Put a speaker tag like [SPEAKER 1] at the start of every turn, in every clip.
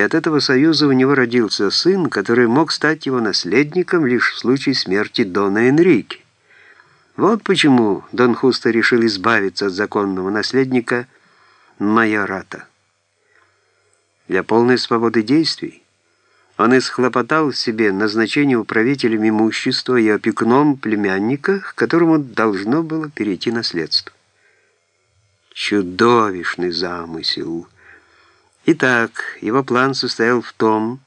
[SPEAKER 1] и от этого союза у него родился сын, который мог стать его наследником лишь в случае смерти Дона Энрике. Вот почему Дон Хусто решил избавиться от законного наследника майората. Для полной свободы действий он исхлопотал себе назначение управителем имущества и опекуном племянника, к которому должно было перейти наследство. Чудовищный замысел. Итак, его план состоял в том,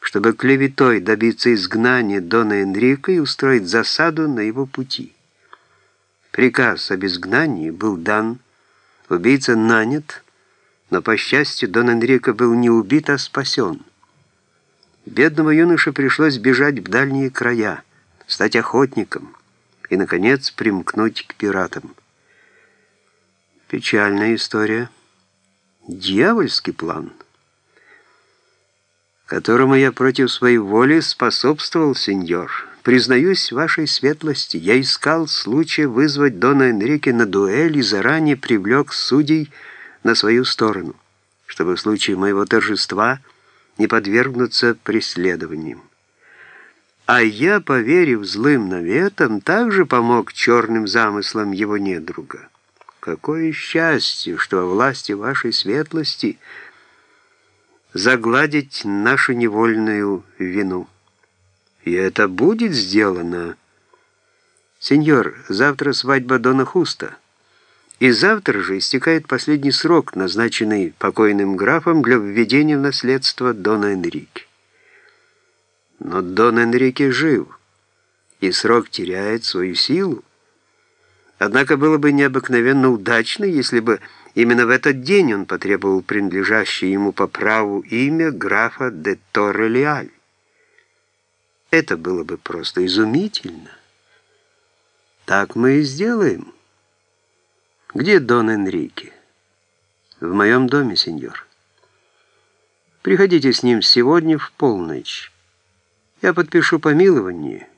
[SPEAKER 1] чтобы клеветой добиться изгнания Дона Энрика и устроить засаду на его пути. Приказ об изгнании был дан, убийца нанят, но, по счастью, Дон Энрико был не убит, а спасен. Бедному юноше пришлось бежать в дальние края, стать охотником и, наконец, примкнуть к пиратам. Печальная история. Дьявольский план, которому я против своей воли способствовал, сеньор. Признаюсь вашей светлости, я искал случая вызвать Дона Энрике на дуэль и заранее привлек судей на свою сторону, чтобы в случае моего торжества – не подвергнуться преследованиям. А я, поверив злым наветам, также помог черным замыслам его недруга. Какое счастье, что во власти вашей светлости загладить нашу невольную вину. И это будет сделано. Сеньор, завтра свадьба Дона Хуста. И завтра же истекает последний срок, назначенный покойным графом для введения в наследство Дона Энрике. Но Дон Энрике жив, и срок теряет свою силу. Однако было бы необыкновенно удачно, если бы именно в этот день он потребовал принадлежащее ему по праву имя графа де Торрелиаль. Это было бы просто изумительно. Так мы и сделаем. «Где Дон Энрике?» «В моем доме, сеньор». «Приходите с ним сегодня в полночь. Я подпишу помилование,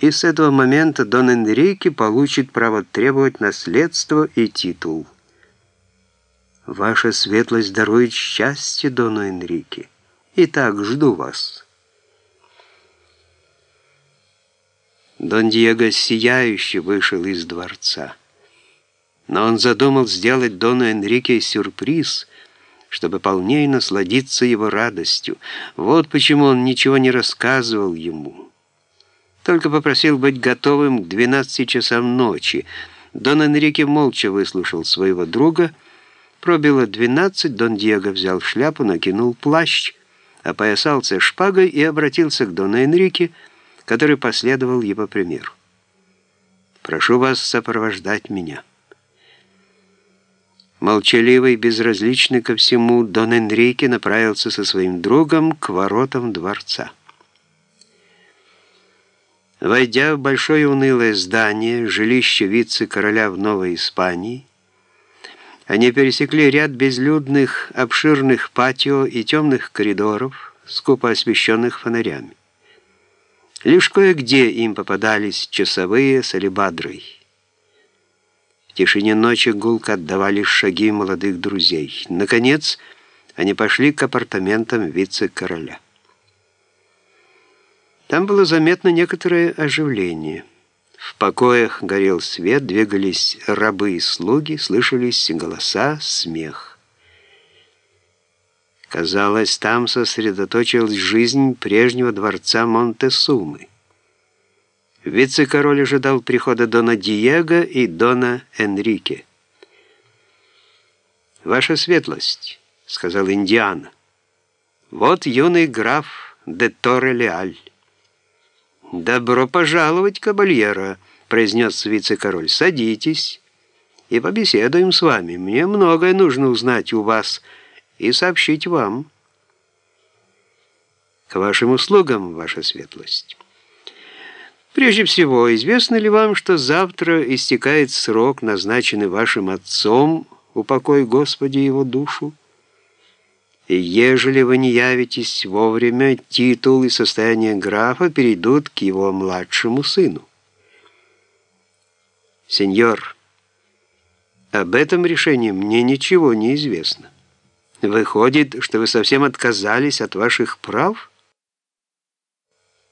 [SPEAKER 1] и с этого момента Дон Энрике получит право требовать наследство и титул». «Ваша светлость дарует счастье Дону Энрике. Итак, жду вас». Дон Диего сияюще вышел из дворца но он задумал сделать Дону Энрике сюрприз, чтобы полнее насладиться его радостью. Вот почему он ничего не рассказывал ему. Только попросил быть готовым к 12 часам ночи. Дон Энрике молча выслушал своего друга. Пробило 12, Дон Диего взял шляпу, накинул плащ, опоясался шпагой и обратился к Дону Энрике, который последовал его примеру. «Прошу вас сопровождать меня». Молчаливый, безразличный ко всему, Дон Энрике направился со своим другом к воротам дворца. Войдя в большое унылое здание, жилище вице-короля в Новой Испании, они пересекли ряд безлюдных, обширных патио и темных коридоров, скупо освещенных фонарями. Лишь кое-где им попадались часовые с алебадрой. В тишине ночи гулко отдавали шаги молодых друзей. Наконец, они пошли к апартаментам вице-короля. Там было заметно некоторое оживление. В покоях горел свет, двигались рабы и слуги, слышались голоса, смех. Казалось, там сосредоточилась жизнь прежнего дворца Монтесумы. Вице-король ожидал прихода Дона Диего и Дона Энрике. «Ваша светлость», — сказал Индиана, — «вот юный граф де Торре-Леаль». «Добро пожаловать, кабальера», — произнес вице-король. «Садитесь и побеседуем с вами. Мне многое нужно узнать у вас и сообщить вам». «К вашим услугам, ваша светлость». Прежде всего, известно ли вам, что завтра истекает срок, назначенный вашим отцом, упокой Господи его душу? Ежели вы не явитесь вовремя, титул и состояние графа перейдут к его младшему сыну. Сеньор, об этом решении мне ничего не известно. Выходит, что вы совсем отказались от ваших прав?